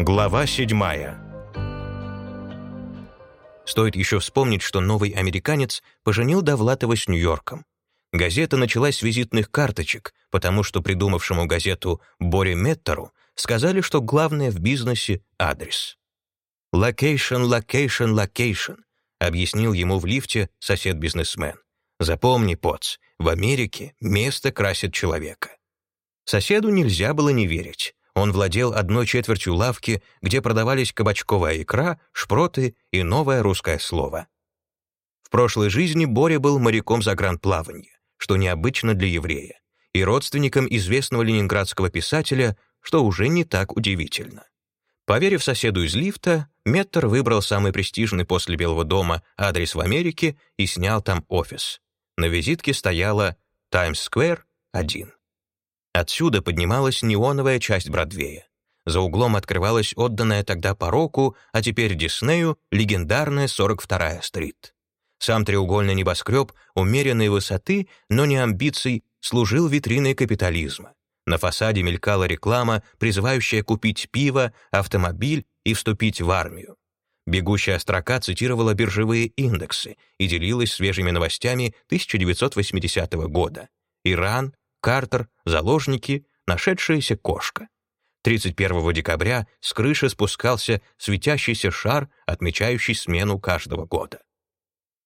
Глава седьмая. Стоит еще вспомнить, что новый американец поженил Довлатова с Нью-Йорком. Газета началась с визитных карточек, потому что придумавшему газету Боре Меттеру сказали, что главное в бизнесе — адрес. «Location, location, location», — объяснил ему в лифте сосед-бизнесмен. «Запомни, Поц, в Америке место красит человека». Соседу нельзя было не верить. Он владел одной четвертью лавки, где продавались кабачковая икра, шпроты и новое русское слово. В прошлой жизни Боря был моряком загранплавания, что необычно для еврея, и родственником известного ленинградского писателя, что уже не так удивительно. Поверив соседу из лифта, Меттер выбрал самый престижный после Белого дома адрес в Америке и снял там офис. На визитке стояла «Таймс-сквер 1». Отсюда поднималась неоновая часть Бродвея. За углом открывалась отданная тогда пороку, а теперь Диснею, легендарная 42-я стрит. Сам треугольный небоскреб умеренной высоты, но не амбиций, служил витриной капитализма. На фасаде мелькала реклама, призывающая купить пиво, автомобиль и вступить в армию. Бегущая строка цитировала биржевые индексы и делилась свежими новостями 1980 года. Иран, Картер, заложники, нашедшаяся кошка. 31 декабря с крыши спускался светящийся шар, отмечающий смену каждого года.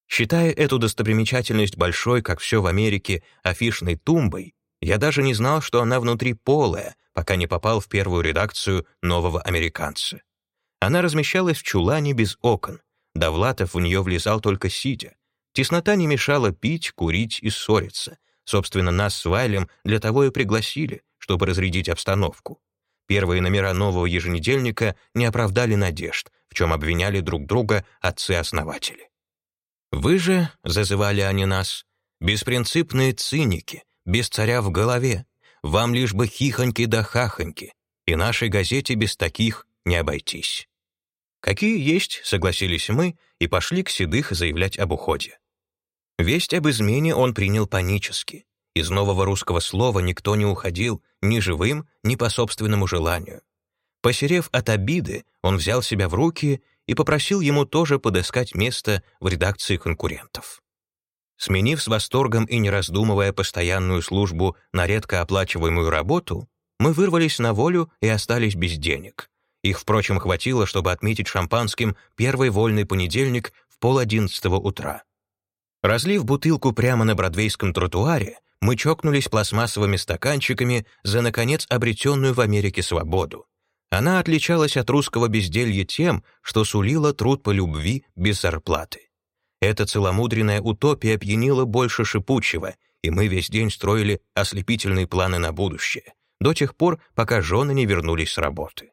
Считая эту достопримечательность большой, как все в Америке, афишной тумбой, я даже не знал, что она внутри полая, пока не попал в первую редакцию «Нового американца». Она размещалась в чулане без окон. Довлатов в нее влезал только сидя. Теснота не мешала пить, курить и ссориться — Собственно, нас с Вайлем для того и пригласили, чтобы разрядить обстановку. Первые номера нового еженедельника не оправдали надежд, в чем обвиняли друг друга отцы-основатели. «Вы же», — зазывали они нас, — «беспринципные циники, без царя в голове, вам лишь бы хихоньки да хахоньки, и нашей газете без таких не обойтись». «Какие есть», — согласились мы и пошли к Седых заявлять об уходе. Весть об измене он принял панически. Из нового русского слова никто не уходил ни живым, ни по собственному желанию. Посерев от обиды, он взял себя в руки и попросил ему тоже подыскать место в редакции конкурентов. Сменив с восторгом и не раздумывая постоянную службу на редко оплачиваемую работу, мы вырвались на волю и остались без денег. Их, впрочем, хватило, чтобы отметить шампанским первый вольный понедельник в пол одиннадцатого утра. Разлив бутылку прямо на бродвейском тротуаре, мы чокнулись пластмассовыми стаканчиками за, наконец, обретенную в Америке свободу. Она отличалась от русского безделья тем, что сулила труд по любви без зарплаты. Эта целомудренная утопия пьянила больше шипучего, и мы весь день строили ослепительные планы на будущее, до тех пор, пока жены не вернулись с работы.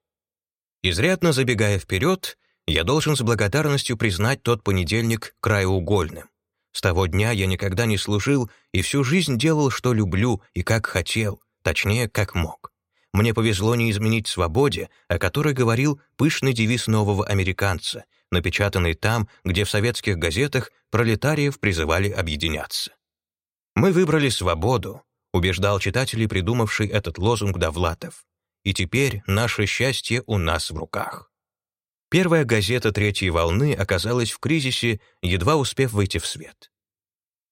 Изрядно забегая вперед, я должен с благодарностью признать тот понедельник краеугольным. С того дня я никогда не служил и всю жизнь делал, что люблю и как хотел, точнее, как мог. Мне повезло не изменить свободе, о которой говорил пышный девиз нового американца, напечатанный там, где в советских газетах пролетариев призывали объединяться. «Мы выбрали свободу», — убеждал читателей, придумавший этот лозунг Довлатов. «И теперь наше счастье у нас в руках». Первая газета третьей волны оказалась в кризисе, едва успев выйти в свет.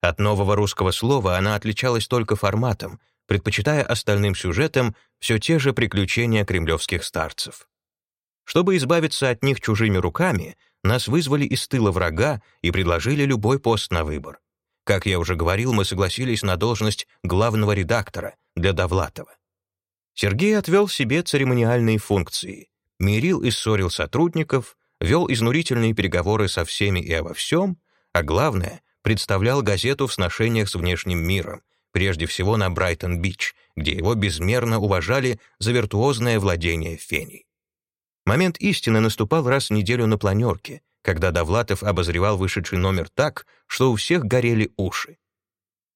От нового русского слова она отличалась только форматом, предпочитая остальным сюжетам все те же приключения кремлевских старцев. Чтобы избавиться от них чужими руками, нас вызвали из тыла врага и предложили любой пост на выбор. Как я уже говорил, мы согласились на должность главного редактора для Довлатова. Сергей отвел себе церемониальные функции — мирил и ссорил сотрудников, вел изнурительные переговоры со всеми и обо всем, а главное, представлял газету в сношениях с внешним миром, прежде всего на Брайтон-Бич, где его безмерно уважали за виртуозное владение феней. Момент истины наступал раз в неделю на планерке, когда Довлатов обозревал вышедший номер так, что у всех горели уши.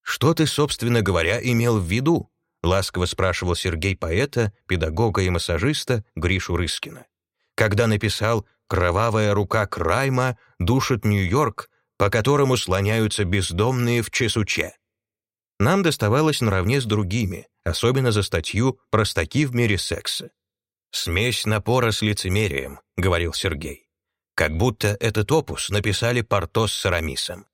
«Что ты, собственно говоря, имел в виду?» — ласково спрашивал Сергей поэта, педагога и массажиста Гришу Рыскина. Когда написал «Кровавая рука Крайма душит Нью-Йорк, по которому слоняются бездомные в Чесуче». Нам доставалось наравне с другими, особенно за статью «Простаки в мире секса». «Смесь напора с лицемерием», — говорил Сергей. Как будто этот опус написали Портос с Арамисом.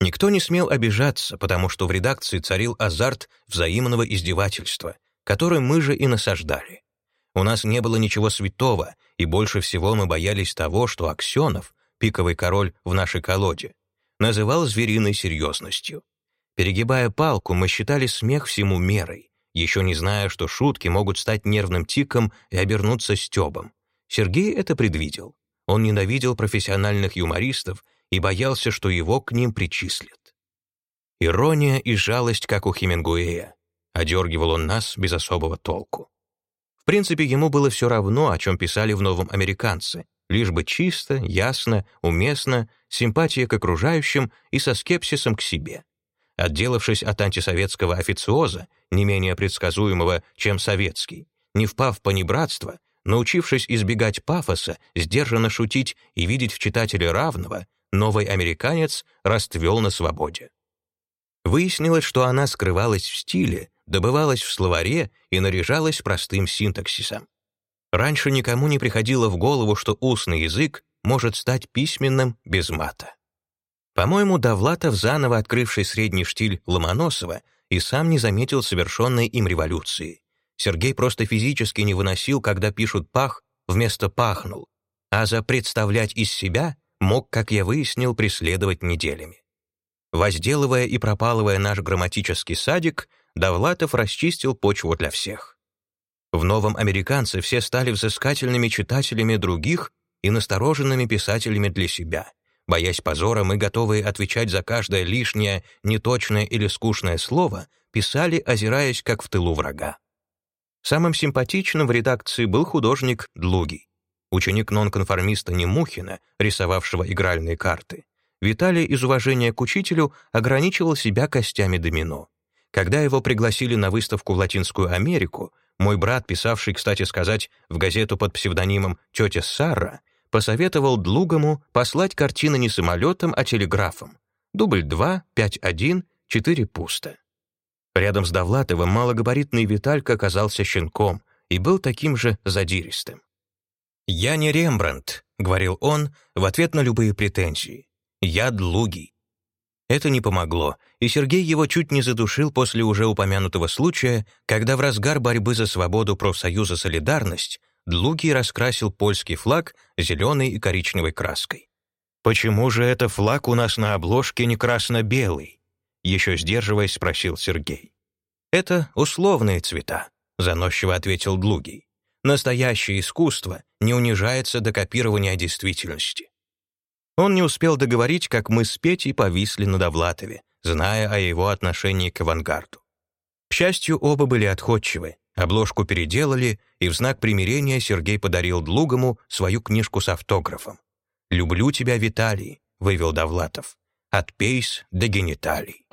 Никто не смел обижаться, потому что в редакции царил азарт взаимного издевательства, который мы же и насаждали. У нас не было ничего святого, и больше всего мы боялись того, что Аксенов, пиковый король в нашей колоде, называл звериной серьезностью. Перегибая палку, мы считали смех всему мерой, еще не зная, что шутки могут стать нервным тиком и обернуться стебом. Сергей это предвидел. Он ненавидел профессиональных юмористов и боялся, что его к ним причислят. Ирония и жалость, как у Хемингуэя. Одергивал он нас без особого толку. В принципе, ему было все равно, о чем писали в «Новом американце», лишь бы чисто, ясно, уместно, симпатия к окружающим и со скепсисом к себе. Отделавшись от антисоветского официоза, не менее предсказуемого, чем советский, не впав в понебратство, научившись избегать пафоса, сдержанно шутить и видеть в читателе равного, новый американец расцвел на свободе. Выяснилось, что она скрывалась в стиле, добывалась в словаре и наряжалась простым синтаксисом. Раньше никому не приходило в голову, что устный язык может стать письменным без мата. По-моему, Довлатов, заново открывший средний штиль Ломоносова, и сам не заметил совершенной им революции. Сергей просто физически не выносил, когда пишут «пах» вместо «пахнул», а за «представлять из себя» мог, как я выяснил, преследовать неделями. Возделывая и пропалывая наш грамматический садик, Довлатов расчистил почву для всех. В «Новом американце» все стали взыскательными читателями других и настороженными писателями для себя. Боясь позора, мы, готовые отвечать за каждое лишнее, неточное или скучное слово, писали, озираясь, как в тылу врага. Самым симпатичным в редакции был художник Длугий, ученик нонконформиста Немухина, рисовавшего игральные карты. Виталий из уважения к учителю ограничивал себя костями домино. Когда его пригласили на выставку в Латинскую Америку, мой брат, писавший, кстати сказать, в газету под псевдонимом «Тетя Сара», посоветовал Длугому послать картины не самолетом, а телеграфом. Дубль 2, 5-1, 4 пусто. Рядом с Довлатовым малогабаритный Виталька оказался щенком и был таким же задиристым. «Я не Рембрандт», — говорил он в ответ на любые претензии. «Я Длугий». Это не помогло, и Сергей его чуть не задушил после уже упомянутого случая, когда в разгар борьбы за свободу профсоюза «Солидарность» Длугий раскрасил польский флаг зеленой и коричневой краской. «Почему же это флаг у нас на обложке не красно-белый?» Еще сдерживаясь, спросил Сергей. «Это условные цвета», — заносчиво ответил Длугий. «Настоящее искусство не унижается до копирования действительности. Он не успел договорить, как мы с Петей повисли на Довлатове, зная о его отношении к авангарду. К счастью, оба были отходчивы, обложку переделали, и в знак примирения Сергей подарил Длугому свою книжку с автографом. «Люблю тебя, Виталий», — вывел Довлатов. «От пейс до гениталий».